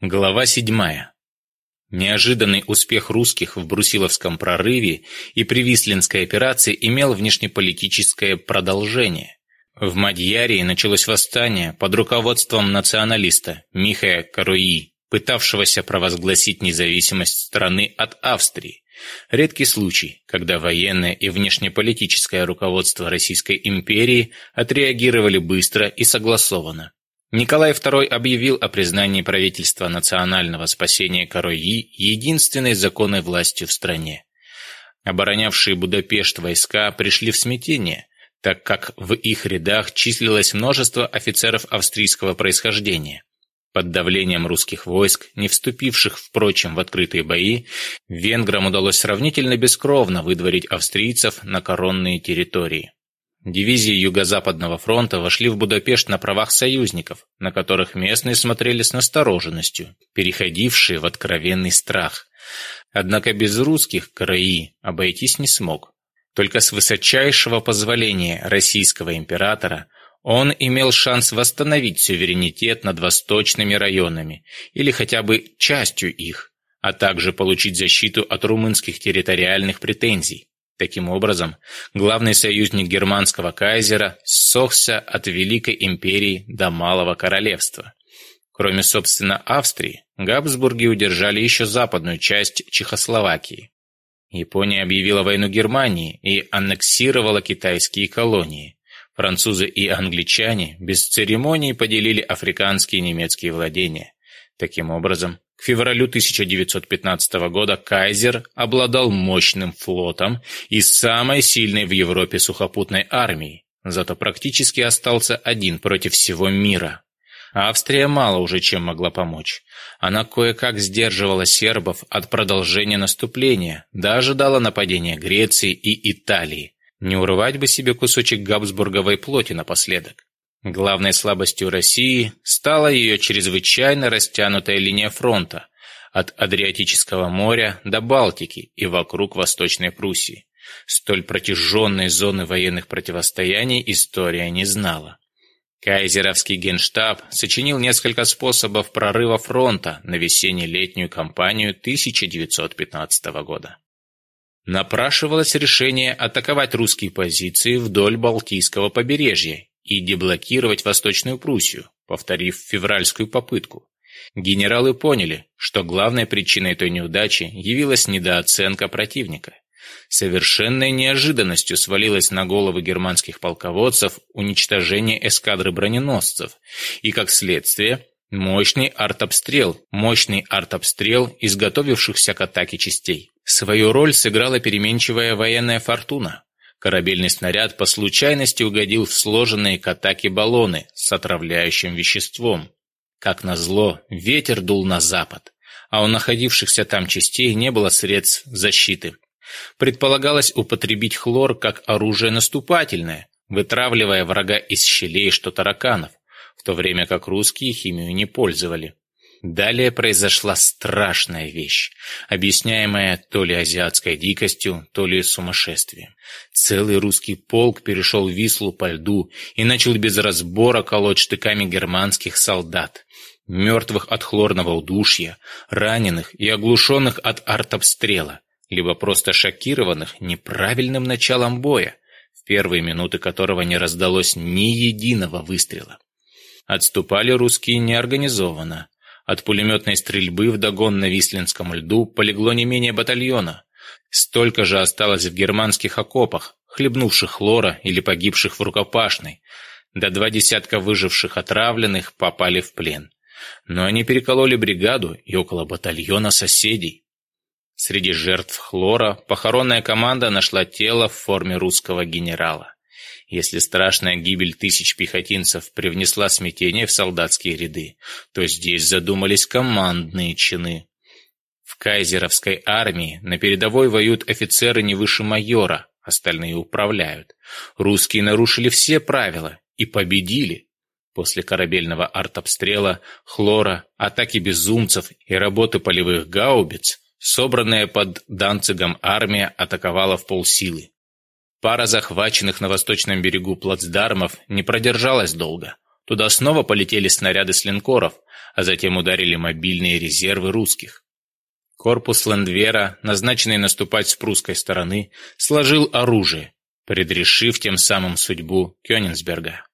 Глава 7. Неожиданный успех русских в Брусиловском прорыве и при Вислинской операции имел внешнеполитическое продолжение. В Мадьярии началось восстание под руководством националиста Михая Каруи, пытавшегося провозгласить независимость страны от Австрии. Редкий случай, когда военное и внешнеполитическое руководство Российской империи отреагировали быстро и согласованно. Николай II объявил о признании правительства национального спасения Корои единственной законной властью в стране. Оборонявшие Будапешт войска пришли в смятение, так как в их рядах числилось множество офицеров австрийского происхождения. Под давлением русских войск, не вступивших, впрочем, в открытые бои, венграм удалось сравнительно бескровно выдворить австрийцев на коронные территории. Дивизии Юго-Западного фронта вошли в Будапешт на правах союзников, на которых местные смотрели с настороженностью, переходившие в откровенный страх. Однако без русских КРИ обойтись не смог. Только с высочайшего позволения российского императора он имел шанс восстановить суверенитет над восточными районами или хотя бы частью их, а также получить защиту от румынских территориальных претензий. Таким образом, главный союзник германского кайзера ссохся от Великой империи до Малого королевства. Кроме, собственно, Австрии, Габсбурги удержали еще западную часть Чехословакии. Япония объявила войну Германии и аннексировала китайские колонии. Французы и англичане без церемоний поделили африканские и немецкие владения. Таким образом, к февралю 1915 года Кайзер обладал мощным флотом и самой сильной в Европе сухопутной армией, зато практически остался один против всего мира. Австрия мало уже чем могла помочь. Она кое-как сдерживала сербов от продолжения наступления, даже дала нападение Греции и Италии. Не урвать бы себе кусочек габсбурговой плоти напоследок. Главной слабостью России стала ее чрезвычайно растянутая линия фронта от Адриатического моря до Балтики и вокруг Восточной Пруссии. Столь протяженной зоны военных противостояний история не знала. Кайзеровский генштаб сочинил несколько способов прорыва фронта на весенне-летнюю кампанию 1915 года. Напрашивалось решение атаковать русские позиции вдоль Балтийского побережья и деблокировать Восточную Пруссию, повторив февральскую попытку. Генералы поняли, что главной причиной той неудачи явилась недооценка противника. Совершенной неожиданностью свалилось на головы германских полководцев уничтожение эскадры броненосцев и, как следствие, мощный артобстрел, мощный артобстрел изготовившихся к атаке частей. Свою роль сыграла переменчивая военная фортуна, Корабельный снаряд по случайности угодил в сложенные к атаке баллоны с отравляющим веществом. Как назло, ветер дул на запад, а у находившихся там частей не было средств защиты. Предполагалось употребить хлор как оружие наступательное, вытравливая врага из щелей, что тараканов, в то время как русские химию не пользовали. Далее произошла страшная вещь, объясняемая то ли азиатской дикостью, то ли сумасшествием. Целый русский полк перешел Вислу по льду и начал без разбора колоть штыками германских солдат, мертвых от хлорного удушья, раненых и оглушенных от артобстрела, либо просто шокированных неправильным началом боя, в первые минуты которого не раздалось ни единого выстрела. Отступали русские неорганизованно, от пулеметной стрельбы в догон на Вислинском льду полегло не менее батальона. Столько же осталось в германских окопах, хлебнувших хлора или погибших в рукопашной. До два десятка выживших отравленных попали в плен. Но они перекололи бригаду и около батальона соседей. Среди жертв хлора похоронная команда нашла тело в форме русского генерала. Если страшная гибель тысяч пехотинцев привнесла смятение в солдатские ряды, то здесь задумались командные чины. В кайзеровской армии на передовой воюют офицеры не выше майора, остальные управляют. Русские нарушили все правила и победили. После корабельного артобстрела, хлора, атаки безумцев и работы полевых гаубиц, собранная под Данцигом армия атаковала в полсилы. Пара захваченных на восточном берегу плацдармов не продержалась долго. Туда снова полетели снаряды с линкоров, а затем ударили мобильные резервы русских. Корпус Лендвера, назначенный наступать с прусской стороны, сложил оружие, предрешив тем самым судьбу Кёнигсберга.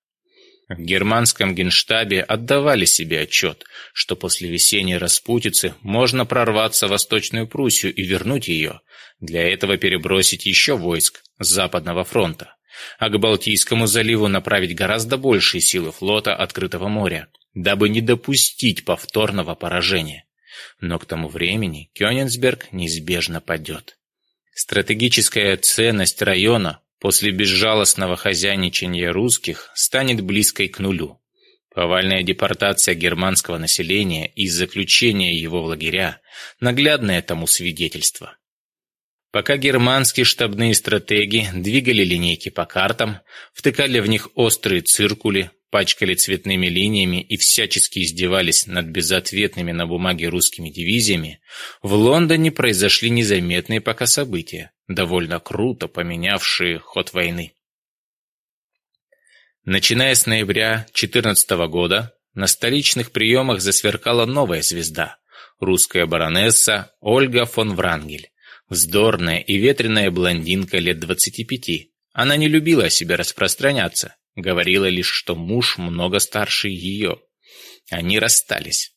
В германском генштабе отдавали себе отчет, что после весенней распутицы можно прорваться в Восточную Пруссию и вернуть ее, для этого перебросить еще войск с Западного фронта, а к Балтийскому заливу направить гораздо большие силы флота Открытого моря, дабы не допустить повторного поражения. Но к тому времени Кёнигсберг неизбежно падет. Стратегическая ценность района после безжалостного хозяйничания русских станет близкой к нулю. Повальная депортация германского населения и заключение его в лагеря – наглядное тому свидетельство. Пока германские штабные стратеги двигали линейки по картам, втыкали в них острые циркули, пачкали цветными линиями и всячески издевались над безответными на бумаге русскими дивизиями, в Лондоне произошли незаметные пока события, довольно круто поменявшие ход войны. Начиная с ноября 14 года, на столичных приемах засверкала новая звезда – русская баронесса Ольга фон Врангель Вздорная и ветреная блондинка лет двадцати пяти. Она не любила о себе распространяться, говорила лишь, что муж много старше ее. Они расстались.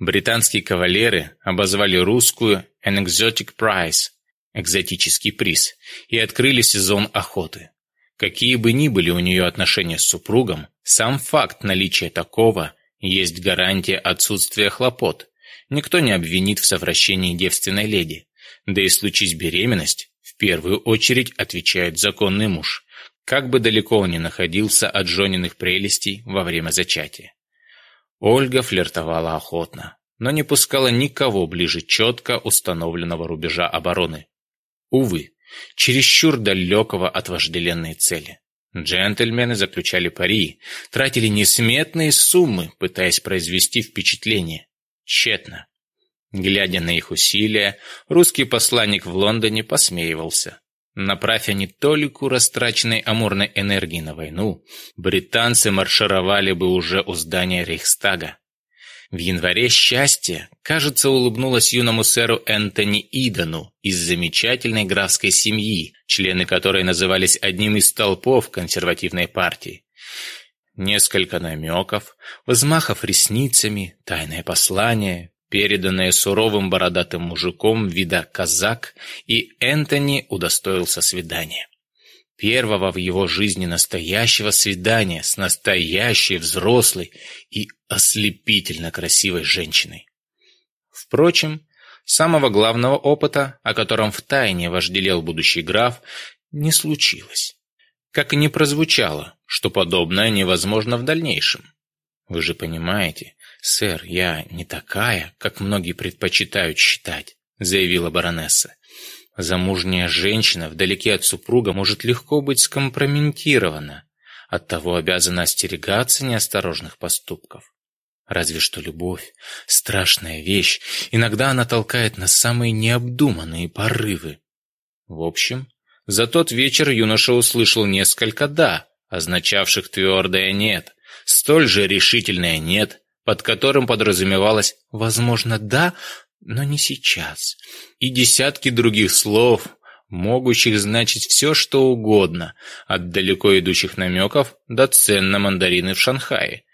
Британские кавалеры обозвали русскую «An Exotic Prize» – «экзотический приз» и открыли сезон охоты. Какие бы ни были у нее отношения с супругом, сам факт наличия такого есть гарантия отсутствия хлопот. Никто не обвинит в совращении девственной леди. Да и случись беременность, в первую очередь отвечает законный муж, как бы далеко он ни находился от жениных прелестей во время зачатия. Ольга флиртовала охотно, но не пускала никого ближе четко установленного рубежа обороны. Увы, чересчур далекого от вожделенной цели. Джентльмены заключали пари, тратили несметные суммы, пытаясь произвести впечатление. Тщетно. Глядя на их усилия, русский посланник в Лондоне посмеивался. Направь они толику растраченной амурной энергии на войну, британцы маршировали бы уже у здания Рейхстага. В январе счастье, кажется, улыбнулось юному сэру Энтони Идану из замечательной графской семьи, члены которой назывались одним из толпов консервативной партии. Несколько намеков, взмахов ресницами, тайное послание, переданное суровым бородатым мужиком вида казак, и Энтони удостоился свидания. Первого в его жизни настоящего свидания с настоящей взрослой и ослепительно красивой женщиной. Впрочем, самого главного опыта, о котором втайне вожделел будущий граф, не случилось. Как и не прозвучало, что подобное невозможно в дальнейшем. Вы же понимаете, «Сэр, я не такая, как многие предпочитают считать», — заявила баронесса. «Замужняя женщина вдалеке от супруга может легко быть скомпрометирована, оттого обязана остерегаться неосторожных поступков. Разве что любовь — страшная вещь, иногда она толкает на самые необдуманные порывы. В общем, за тот вечер юноша услышал несколько «да», означавших твердое «нет», столь же решительное «нет», под которым подразумевалось «возможно, да, но не сейчас», и десятки других слов, могущих значить все, что угодно, от далеко идущих намеков до цен на мандарины в Шанхае.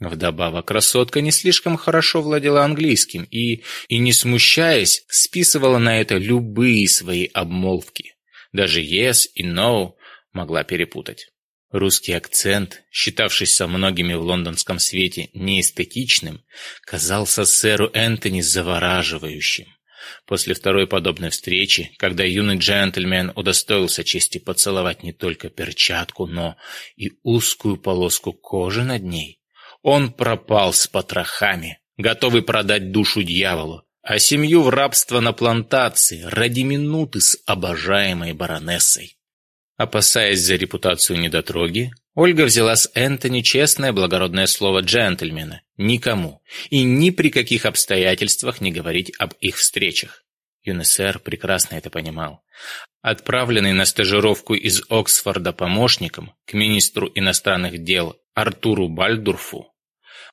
Вдобавок, красотка не слишком хорошо владела английским и, и не смущаясь, списывала на это любые свои обмолвки. Даже «yes» и «no» могла перепутать. Русский акцент, считавшийся многими в лондонском свете неэстетичным, казался сэру Энтони завораживающим. После второй подобной встречи, когда юный джентльмен удостоился чести поцеловать не только перчатку, но и узкую полоску кожи над ней, он пропал с потрохами, готовый продать душу дьяволу, а семью в рабство на плантации ради минуты с обожаемой баронессой. Опасаясь за репутацию недотроги, Ольга взяла с Энтони честное благородное слово джентльмена никому и ни при каких обстоятельствах не говорить об их встречах. ЮНСР прекрасно это понимал. Отправленный на стажировку из Оксфорда помощником к министру иностранных дел Артуру Бальдурфу,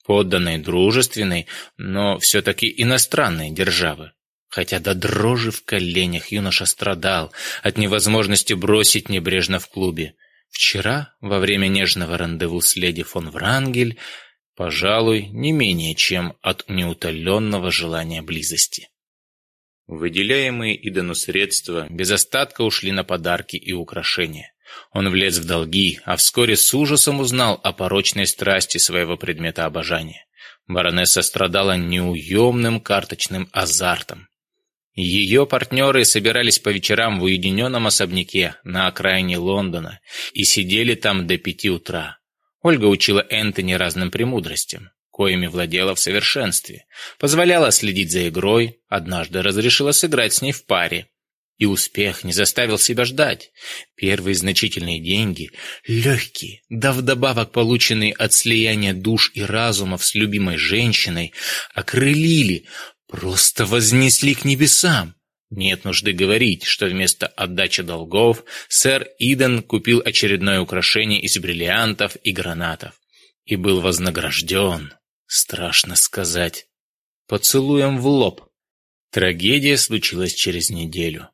подданной дружественной, но все-таки иностранной державы, Хотя до дрожи в коленях юноша страдал от невозможности бросить небрежно в клубе. Вчера, во время нежного рандеву с леди фон Врангель, пожалуй, не менее чем от неутоленного желания близости. Выделяемые Идану средства без остатка ушли на подарки и украшения. Он влез в долги, а вскоре с ужасом узнал о порочной страсти своего предмета обожания. Баронесса страдала неуемным карточным азартом. Ее партнеры собирались по вечерам в уединенном особняке на окраине Лондона и сидели там до пяти утра. Ольга учила Энтони разным премудростям, коими владела в совершенстве, позволяла следить за игрой, однажды разрешила сыграть с ней в паре. И успех не заставил себя ждать. Первые значительные деньги, легкие, да вдобавок полученные от слияния душ и разумов с любимой женщиной, окрылили, просто вознесли к небесам. Нет нужды говорить, что вместо отдачи долгов сэр Иден купил очередное украшение из бриллиантов и гранатов и был вознагражден, страшно сказать, поцелуем в лоб. Трагедия случилась через неделю.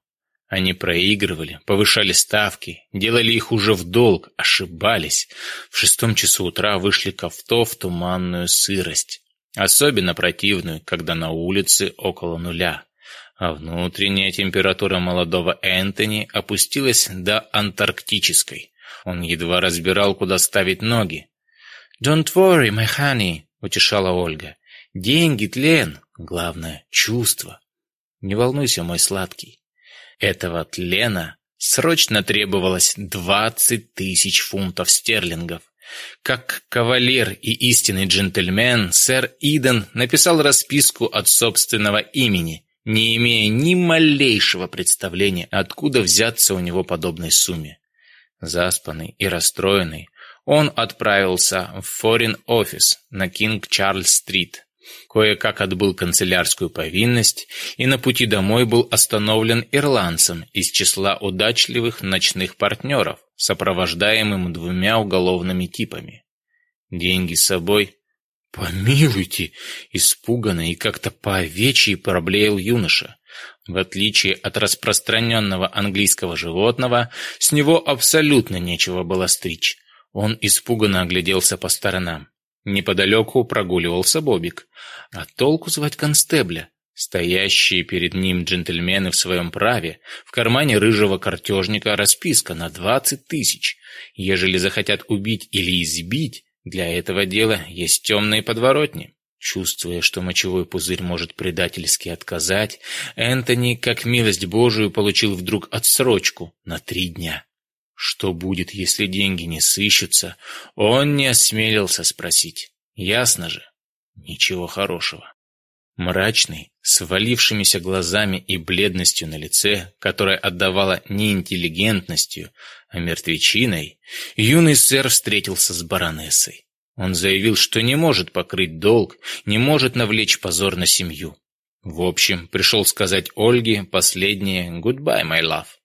Они проигрывали, повышали ставки, делали их уже в долг, ошибались. В шестом часу утра вышли ковто в туманную сырость. Особенно противную, когда на улице около нуля. А внутренняя температура молодого Энтони опустилась до антарктической. Он едва разбирал, куда ставить ноги. «Don't worry, my honey», — утешала Ольга. «Деньги, тлен. Главное — чувство. Не волнуйся, мой сладкий». Этого тлена срочно требовалось 20 тысяч фунтов стерлингов. Как кавалер и истинный джентльмен, сэр Иден написал расписку от собственного имени, не имея ни малейшего представления, откуда взяться у него подобной сумме. Заспанный и расстроенный, он отправился в Foreign Office на Кинг-Чарльз-стрит, Кое-как отбыл канцелярскую повинность и на пути домой был остановлен ирландцем из числа удачливых ночных партнеров, сопровождаемым двумя уголовными типами. Деньги с собой? Помилуйте! Испуганно и как-то по-овечьи проблеял юноша. В отличие от распространенного английского животного, с него абсолютно нечего было стричь. Он испуганно огляделся по сторонам. Неподалеку прогуливался Бобик. А толку звать констебля? Стоящие перед ним джентльмены в своем праве, в кармане рыжего картежника расписка на двадцать тысяч. Ежели захотят убить или избить, для этого дела есть темные подворотни. Чувствуя, что мочевой пузырь может предательски отказать, Энтони, как милость Божию, получил вдруг отсрочку на три дня. Что будет, если деньги не сыщутся, он не осмелился спросить. Ясно же, ничего хорошего. Мрачный, с валившимися глазами и бледностью на лице, которая отдавала не интеллигентностью, а мертвечиной, юный сэр встретился с баронессой. Он заявил, что не может покрыть долг, не может навлечь позор на семью. В общем, пришел сказать Ольге последнее «Goodbye, my love».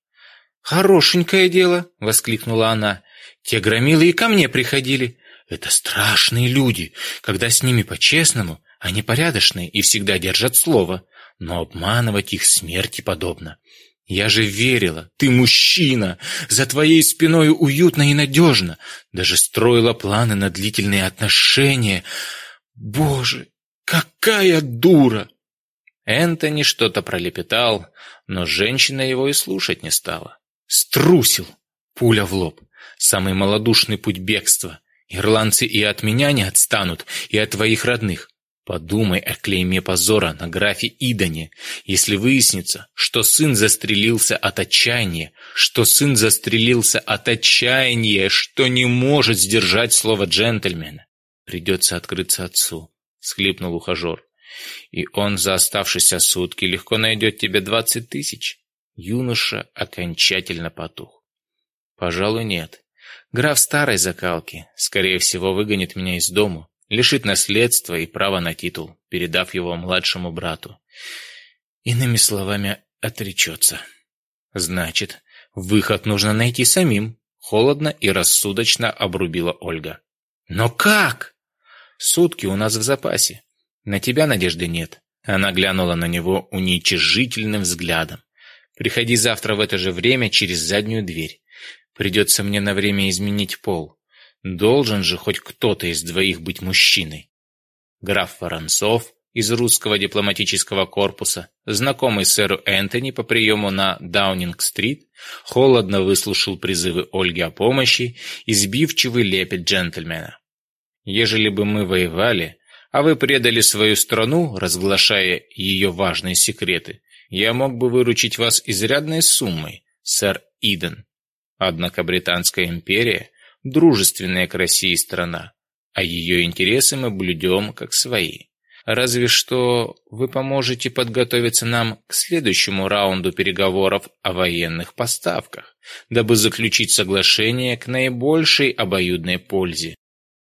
«Хорошенькое дело!» — воскликнула она. «Те громилы и ко мне приходили. Это страшные люди. Когда с ними по-честному, они порядочные и всегда держат слово. Но обманывать их смерти подобно. Я же верила, ты мужчина, за твоей спиной уютно и надежно. Даже строила планы на длительные отношения. Боже, какая дура!» Энтони что-то пролепетал, но женщина его и слушать не стала. Струсил! Пуля в лоб. Самый малодушный путь бегства. Ирландцы и от меня не отстанут, и от твоих родных. Подумай о клейме позора на графе Идане, если выяснится, что сын застрелился от отчаяния, что сын застрелился от отчаяния, что не может сдержать слово джентльмена. Придется открыться отцу, — схлипнул ухажер. И он за оставшиеся сутки легко найдет тебе двадцать тысяч. Юноша окончательно потух. «Пожалуй, нет. Граф старой закалки, скорее всего, выгонит меня из дому, лишит наследства и права на титул, передав его младшему брату. Иными словами, отречется. Значит, выход нужно найти самим», — холодно и рассудочно обрубила Ольга. «Но как?» «Сутки у нас в запасе. На тебя надежды нет». Она глянула на него уничижительным взглядом. Приходи завтра в это же время через заднюю дверь. Придется мне на время изменить пол. Должен же хоть кто-то из двоих быть мужчиной. Граф Воронцов из русского дипломатического корпуса, знакомый сэру Энтони по приему на Даунинг-стрит, холодно выслушал призывы Ольги о помощи и сбивчивый лепет джентльмена. «Ежели бы мы воевали, а вы предали свою страну, разглашая ее важные секреты, я мог бы выручить вас изрядной суммой, сэр Иден. Однако Британская империя – дружественная к России страна, а ее интересы мы блюдем как свои. Разве что вы поможете подготовиться нам к следующему раунду переговоров о военных поставках, дабы заключить соглашение к наибольшей обоюдной пользе.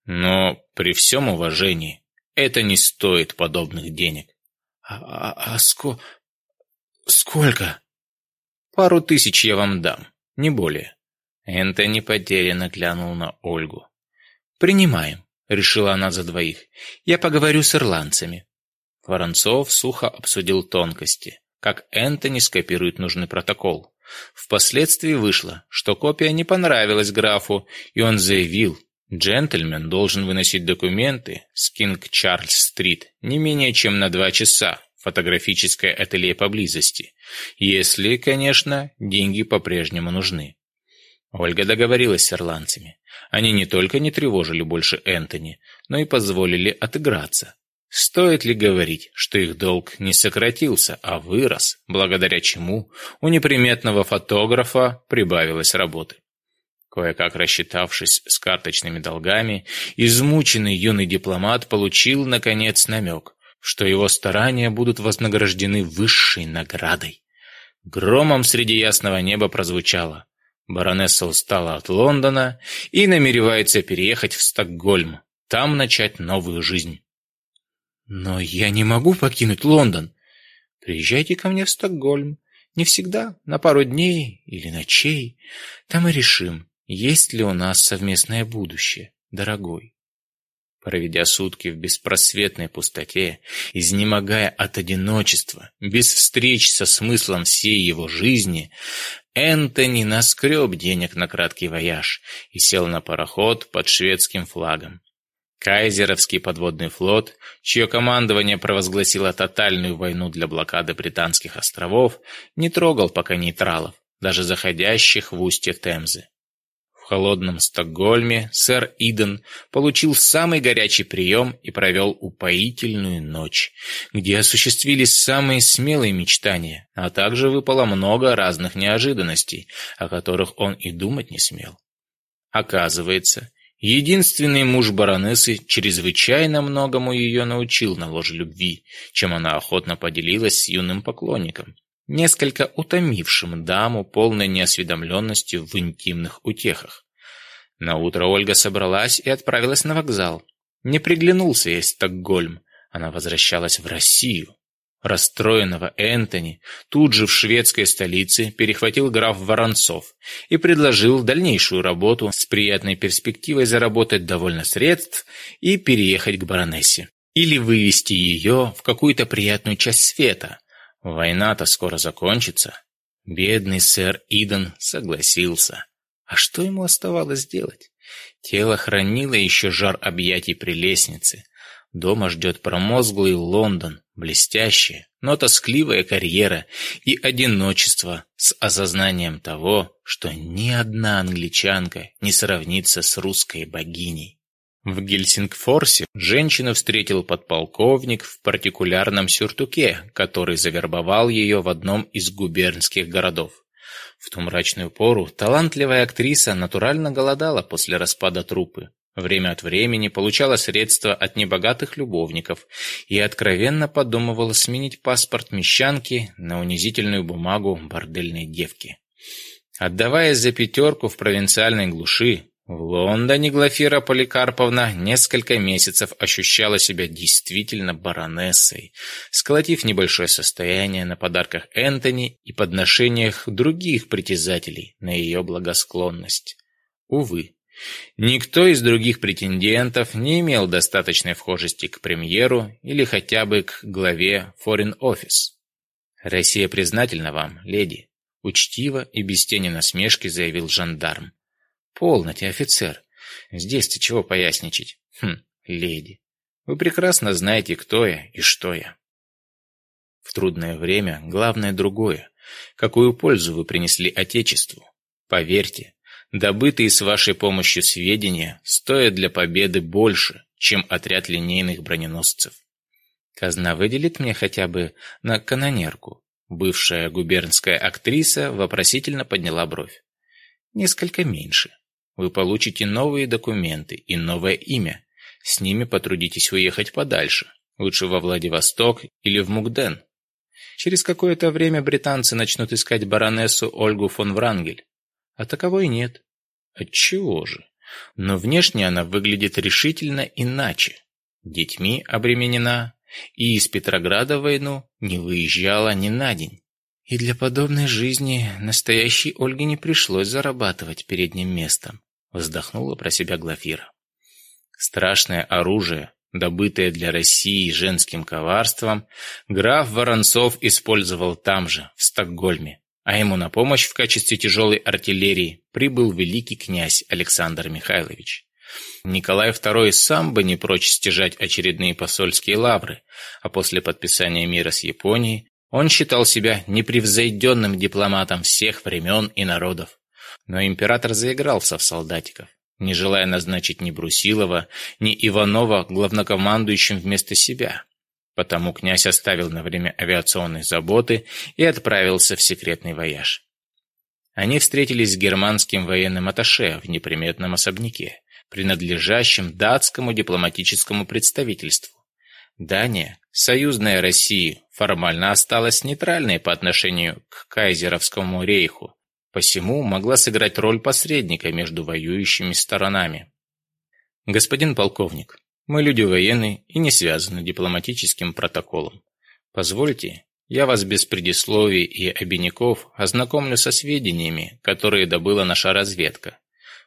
Но при всем уважении это не стоит подобных денег. А, а, а ско, «Сколько?» «Пару тысяч я вам дам, не более». Энтони потерянно глянул на Ольгу. «Принимаем», — решила она за двоих. «Я поговорю с ирландцами». Воронцов сухо обсудил тонкости, как Энтони скопирует нужный протокол. Впоследствии вышло, что копия не понравилась графу, и он заявил, джентльмен должен выносить документы с Кинг-Чарльз-стрит не менее чем на два часа, фотографическое ателье поблизости, если, конечно, деньги по-прежнему нужны. Ольга договорилась с ирландцами. Они не только не тревожили больше Энтони, но и позволили отыграться. Стоит ли говорить, что их долг не сократился, а вырос, благодаря чему у неприметного фотографа прибавилось работы? Кое-как рассчитавшись с карточными долгами, измученный юный дипломат получил, наконец, намек что его старания будут вознаграждены высшей наградой. Громом среди ясного неба прозвучало. Баронесса устала от Лондона и намеревается переехать в Стокгольм, там начать новую жизнь. «Но я не могу покинуть Лондон. Приезжайте ко мне в Стокгольм. Не всегда, на пару дней или ночей. Там и решим, есть ли у нас совместное будущее, дорогой» проведя сутки в беспросветной пустоте, изнемогая от одиночества, без встреч со смыслом всей его жизни, Энтони наскреб денег на краткий вояж и сел на пароход под шведским флагом. Кайзеровский подводный флот, чье командование провозгласило тотальную войну для блокады британских островов, не трогал пока нейтралов, даже заходящих в устье Темзы. В холодном Стокгольме сэр Иден получил самый горячий прием и провел упоительную ночь, где осуществились самые смелые мечтания, а также выпало много разных неожиданностей, о которых он и думать не смел. Оказывается, единственный муж баронессы чрезвычайно многому ее научил на ложе любви, чем она охотно поделилась с юным поклонником несколько утомившим даму полной неосведомленностью в интимных утехах. Наутро Ольга собралась и отправилась на вокзал. Не приглянулся ей Стокгольм. Она возвращалась в Россию. Расстроенного Энтони тут же в шведской столице перехватил граф Воронцов и предложил дальнейшую работу с приятной перспективой заработать довольно средств и переехать к баронессе. Или вывести ее в какую-то приятную часть света – Война-то скоро закончится. Бедный сэр Иден согласился. А что ему оставалось делать? Тело хранило еще жар объятий прелестницы. Дома ждет промозглый Лондон, блестящая, но тоскливая карьера и одиночество с осознанием того, что ни одна англичанка не сравнится с русской богиней. В Гельсингфорсе женщину встретил подполковник в партикулярном сюртуке, который завербовал ее в одном из губернских городов. В ту мрачную пору талантливая актриса натурально голодала после распада труппы, Время от времени получала средства от небогатых любовников и откровенно подумывала сменить паспорт мещанки на унизительную бумагу бордельной девки. Отдаваясь за пятерку в провинциальной глуши, в Лондоне Глафира Поликарповна несколько месяцев ощущала себя действительно баронессой, сколотив небольшое состояние на подарках Энтони и подношениях других притязателей на ее благосклонность. Увы, никто из других претендентов не имел достаточной вхожести к премьеру или хотя бы к главе Foreign Office. «Россия признательна вам, леди», — учтиво и без тени насмешки заявил жандарм «Полно ты, офицер. Здесь-то чего поясничать? Хм, леди. Вы прекрасно знаете, кто я и что я». В трудное время главное другое. Какую пользу вы принесли Отечеству? Поверьте, добытые с вашей помощью сведения стоят для победы больше, чем отряд линейных броненосцев. Казна выделит мне хотя бы на канонерку. Бывшая губернская актриса вопросительно подняла бровь. Несколько меньше. Вы получите новые документы и новое имя. С ними потрудитесь уехать подальше. Лучше во Владивосток или в Мукден. Через какое-то время британцы начнут искать баронессу Ольгу фон Врангель. А таковой нет. Отчего же? Но внешне она выглядит решительно иначе. Детьми обременена, и из Петрограда в войну не выезжала ни на день. И для подобной жизни настоящей Ольге не пришлось зарабатывать передним местом. Вздохнула про себя Глафира. Страшное оружие, добытое для России женским коварством, граф Воронцов использовал там же, в Стокгольме, а ему на помощь в качестве тяжелой артиллерии прибыл великий князь Александр Михайлович. Николай II сам бы не прочь стяжать очередные посольские лавры, а после подписания мира с Японией он считал себя непревзойденным дипломатом всех времен и народов. Но император заигрался в солдатиков, не желая назначить ни Брусилова, ни Иванова главнокомандующим вместо себя. Потому князь оставил на время авиационной заботы и отправился в секретный вояж. Они встретились с германским военным атташе в неприметном особняке, принадлежащем датскому дипломатическому представительству. Дания, союзная России, формально осталась нейтральной по отношению к кайзеровскому рейху, посему могла сыграть роль посредника между воюющими сторонами. Господин полковник, мы люди военные и не связаны дипломатическим протоколом. Позвольте, я вас без предисловий и обиняков ознакомлю со сведениями, которые добыла наша разведка.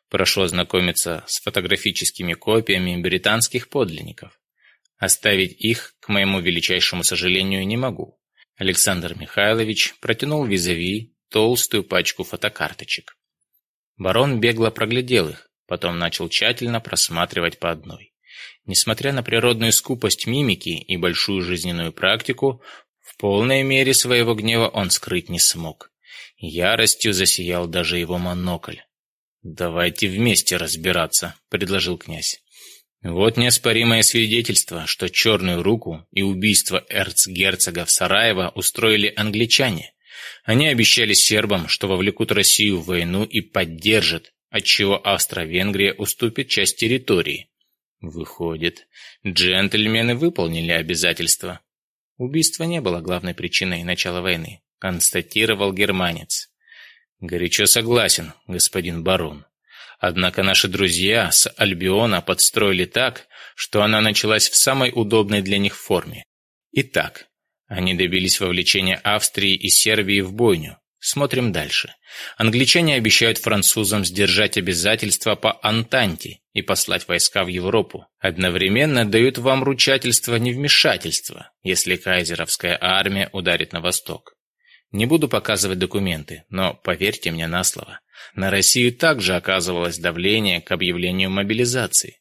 Прошу ознакомиться с фотографическими копиями британских подлинников. Оставить их, к моему величайшему сожалению, не могу. Александр Михайлович протянул визави толстую пачку фотокарточек. Барон бегло проглядел их, потом начал тщательно просматривать по одной. Несмотря на природную скупость мимики и большую жизненную практику, в полной мере своего гнева он скрыть не смог. Яростью засиял даже его монокль. «Давайте вместе разбираться», — предложил князь. Вот неоспоримое свидетельство, что черную руку и убийство эрцгерцога в Сараево устроили англичане, они обещали сербам, что вовлекут Россию в войну и поддержат, отчего Австро-Венгрия уступит часть территории. Выходит, джентльмены выполнили обязательства. Убийство не было главной причиной начала войны, констатировал германец. Горячо согласен, господин барон. Однако наши друзья с Альбиона подстроили так, что она началась в самой удобной для них форме. Итак, они добились вовлечения Австрии и Сербии в бойню. Смотрим дальше. Англичане обещают французам сдержать обязательства по Антанте и послать войска в Европу. Одновременно дают вам ручательство невмешательства, если кайзеровская армия ударит на восток. Не буду показывать документы, но поверьте мне на слово. На Россию также оказывалось давление к объявлению мобилизации.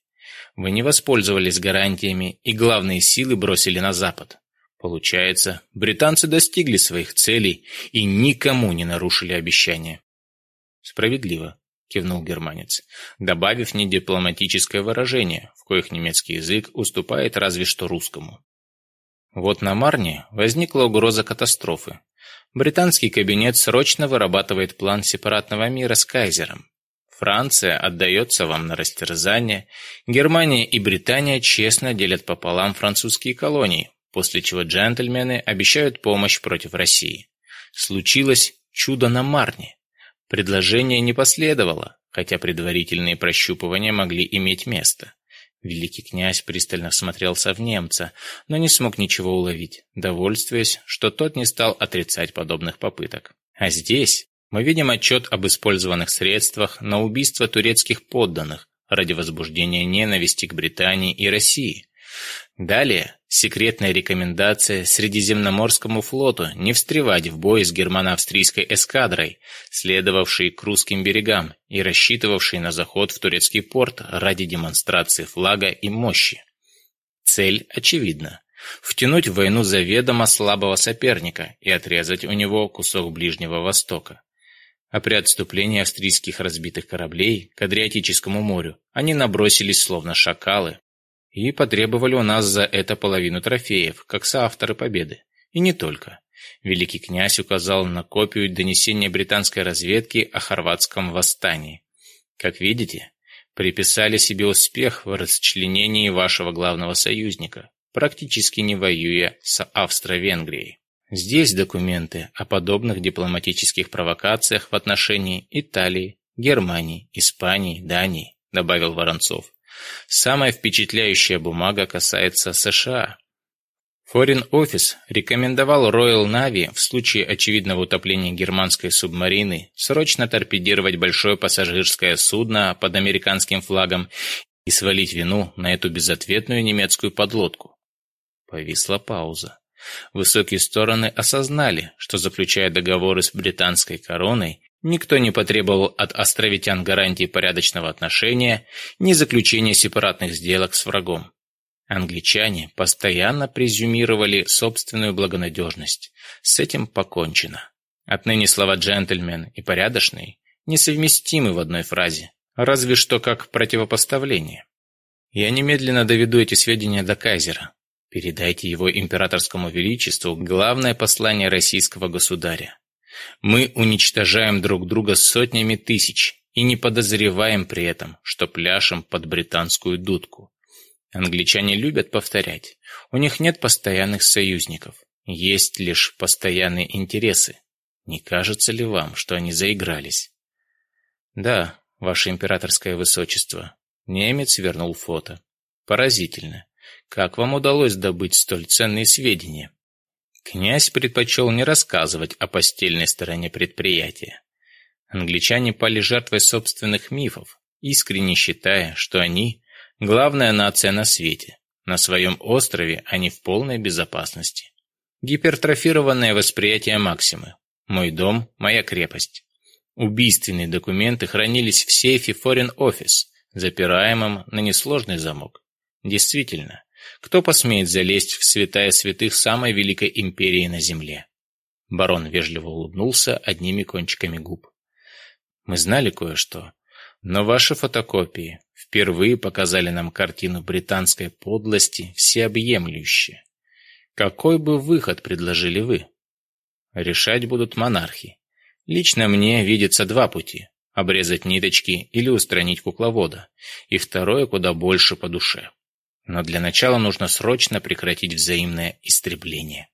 Вы не воспользовались гарантиями и главные силы бросили на Запад. Получается, британцы достигли своих целей и никому не нарушили обещания. Справедливо, кивнул германец, добавив недипломатическое выражение, в коих немецкий язык уступает разве что русскому. Вот на Марне возникла угроза катастрофы. Британский кабинет срочно вырабатывает план сепаратного мира с Кайзером. Франция отдается вам на растерзание, Германия и Британия честно делят пополам французские колонии, после чего джентльмены обещают помощь против России. Случилось чудо на Марне. Предложение не последовало, хотя предварительные прощупывания могли иметь место. Великий князь пристально всмотрелся в немца, но не смог ничего уловить, довольствуясь, что тот не стал отрицать подобных попыток. А здесь мы видим отчет об использованных средствах на убийство турецких подданных ради возбуждения ненависти к Британии и России, Далее секретная рекомендация Средиземноморскому флоту не встревать в бой с германо-австрийской эскадрой, следовавшей к русским берегам и рассчитывавшей на заход в турецкий порт ради демонстрации флага и мощи. Цель очевидна – втянуть в войну заведомо слабого соперника и отрезать у него кусок Ближнего Востока а при отступлении австрийских разбитых кораблей к Адриатическому морю они набросились словно шакалы, и потребовали у нас за это половину трофеев, как соавторы победы. И не только. Великий князь указал на копию донесения британской разведки о хорватском восстании. Как видите, приписали себе успех в расчленении вашего главного союзника, практически не воюя с Австро-Венгрией. Здесь документы о подобных дипломатических провокациях в отношении Италии, Германии, Испании, Дании, добавил Воронцов. Самая впечатляющая бумага касается США. Foreign Office рекомендовал Royal Navy в случае очевидного утопления германской субмарины срочно торпедировать большое пассажирское судно под американским флагом и свалить вину на эту безответную немецкую подлодку. Повисла пауза. Высокие стороны осознали, что заключая договоры с британской короной, Никто не потребовал от островитян гарантии порядочного отношения, ни заключения сепаратных сделок с врагом. Англичане постоянно презюмировали собственную благонадежность. С этим покончено. Отныне слова «джентльмен» и «порядочный» несовместимы в одной фразе, разве что как противопоставление. Я немедленно доведу эти сведения до Кайзера. Передайте его императорскому величеству главное послание российского государя. Мы уничтожаем друг друга сотнями тысяч и не подозреваем при этом, что пляшем под британскую дудку. Англичане любят повторять. У них нет постоянных союзников. Есть лишь постоянные интересы. Не кажется ли вам, что они заигрались? Да, ваше императорское высочество. Немец вернул фото. Поразительно. Как вам удалось добыть столь ценные сведения? Князь предпочел не рассказывать о постельной стороне предприятия. Англичане пали жертвой собственных мифов, искренне считая, что они – главная нация на свете. На своем острове они в полной безопасности. Гипертрофированное восприятие Максимы. Мой дом – моя крепость. Убийственные документы хранились в сейфе Foreign Office, запираемом на несложный замок. Действительно, кто посмеет залезть в святая святых самой великой империи на земле? Барон вежливо улыбнулся одними кончиками губ. Мы знали кое-что, но ваши фотокопии впервые показали нам картину британской подлости всеобъемлющей. Какой бы выход предложили вы? Решать будут монархи. Лично мне видится два пути – обрезать ниточки или устранить кукловода, и второе куда больше по душе. Но для начала нужно срочно прекратить взаимное истребление.